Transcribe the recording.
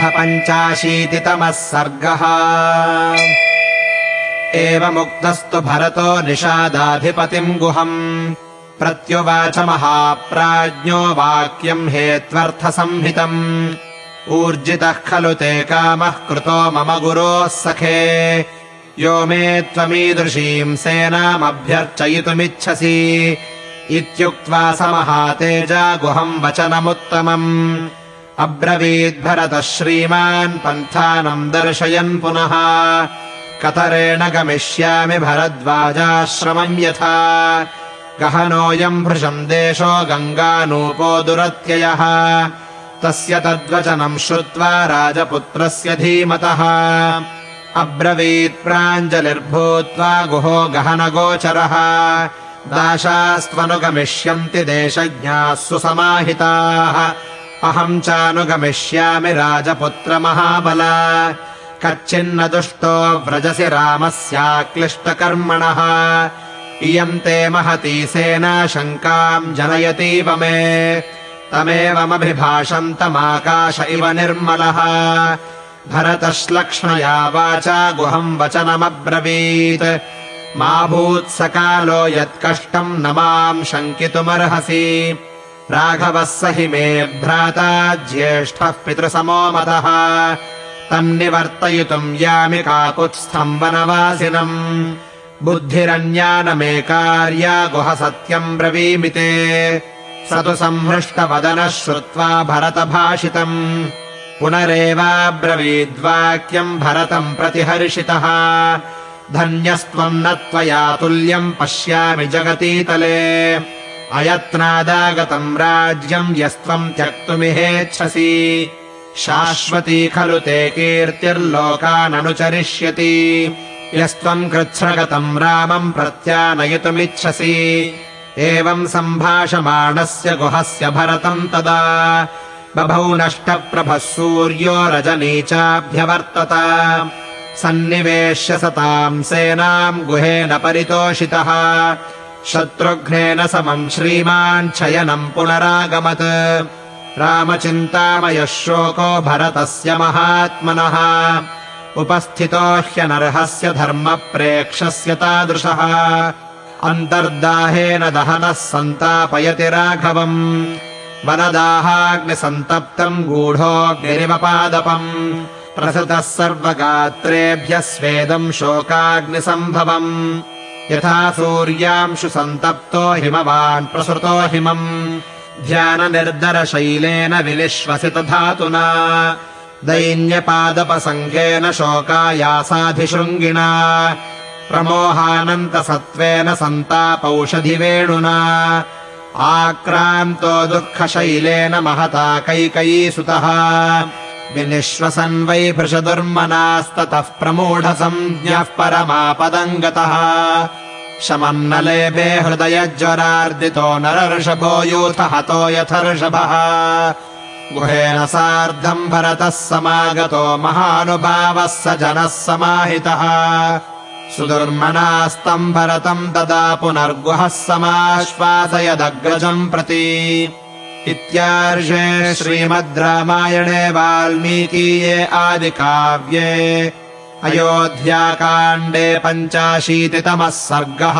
अथ पञ्चाशीतितमः सर्गः। एवमुक्तस्तु भरतो निषादाधिपतिम् गुहम्। प्रत्युवाच महाप्राज्ञो वाक्यम् हेत्वर्थसंहितम्। ऊर्जितः खलु ते कामः कृतो मम गुरोः सखे। यो मे त्वमीदृशीम् सेनामभ्यर्चयितुमिच्छसि। इत्युक्त्वा स महातेजा गुहम् वचनमुत्तमम् अब्रवीद्भरतः श्रीमान् पन्थानम् दर्शयन् पुनः। कतरेण गमिष्यामि भरद्वाजाश्रमम् यथा। गहनोऽयम् भृशम् देशो गङ्गानूपो दुरत्ययः। तस्य तद्वचनम् श्रुत्वा राजपुत्रस्य धीमतः। अब्रवीत्प्राञ्जलिर्भूत्वा गुहो गहनगोचरः। दाशास्त्वनुगमिष्यन्ति देशज्ञाः सुसमाहिताः अहम् चानुगमिष्यामि राजपुत्रमहाबल। कच्चिन्न दुष्टो व्रजसि रामस्याक्लिष्टकर्मणः। इयम् ते महती सेना शङ्काम् जनयतीव मे। तमेवमभिभाषन्तमाकाश इव निर्मलः। भरतश्लक्ष्मया वाचा गुहम् वचनमब्रवीत्। मा भूत्सकालो यत्कष्टम् न माम् शङ्कितुमर्हसि राघवः स हि मे भ्राता ज्येष्ठः पितृसमो मतः। तन्निवर्तयितुम् यामि काकुत्स्थम् वनवासिनम्। बुद्धिरन्या न मे कार्या गुह सत्यम् ब्रवीमि ते स तु संहृष्टवदनः श्रुत्वा भरतभाषितम्। पुनरेवाब्रवीद्वाक्यम् भरतम् प्रतिहर्षितः। धन्यस्त्वम् न त्वया तुल्यम् पश्यामि जगतीतले अयत्नादागतम् राज्यम् यस्त्वम् त्यक्तुमिहेच्छसि। शाश्वती खलु ते कीर्तिर्लोकाननुचरिष्यति। यस्त्वम् कृच्छ्रगतम् रामम् प्रत्यानयितुमिच्छसि। एवम् सम्भाषमाणस्य गुहस्य भरतम् तदा। बभौ नष्टप्रभः सूर्यो रजनीचाभ्यवर्तत। सन्निवेश्य सताम् सेनाम् गुहेन परितोषितः शत्रुघ्नेन समम् श्रीमान् शयनम् पुनरागमत्। रामचिन्तामयः शोको भरतस्य महात्मनः। उपस्थितो ह्यनर्हस्य धर्मप्रेक्षस्य तादृशः। अन्तर्दाहेन दहनः सन्तापयति राघवम्। वनदाहाग्निसन्तप्तम् गूढोऽग्निरिवपादपम् प्रसृतः सर्वगात्रेभ्यः स्वेदम् शोकाग्निसम्भवम् यथा सूर्यांशु सन्तप्तो हिमवान् प्रसृतो हिमम्। ध्याननिर्दरशैलेन विनिश्वसित धातुना दैन्यपादपसङ्गेन शोकायासाधिशृङ्गिणा। प्रमोहानन्तसत्त्वेन सन्तापौषधिवेणुना। आक्रान्तो दुःखशैलेन महता कैकयीसुतः विनिश्वसन् वै भृशदुर्मनास्ततः प्रमूढसंज्ञः परमापदम् गतः। शमम् न लेभे हृदयज्वरार्दितो नरर्षभो यूथ हतो यथर्षभः। गुहेन सार्धम् भरतः समागतो महानुभावः स जनः समाहितः। सुदुर्मनास्तम् भरतम् तदा पुनर्गुहः समाश्वासयदग्रजम् प्रति इत्यार्षे श्रीमद् रामायणे वाल्मीकीये आदिकाव्ये अयोध्याकाण्डे पञ्चाशीतितमः सर्गः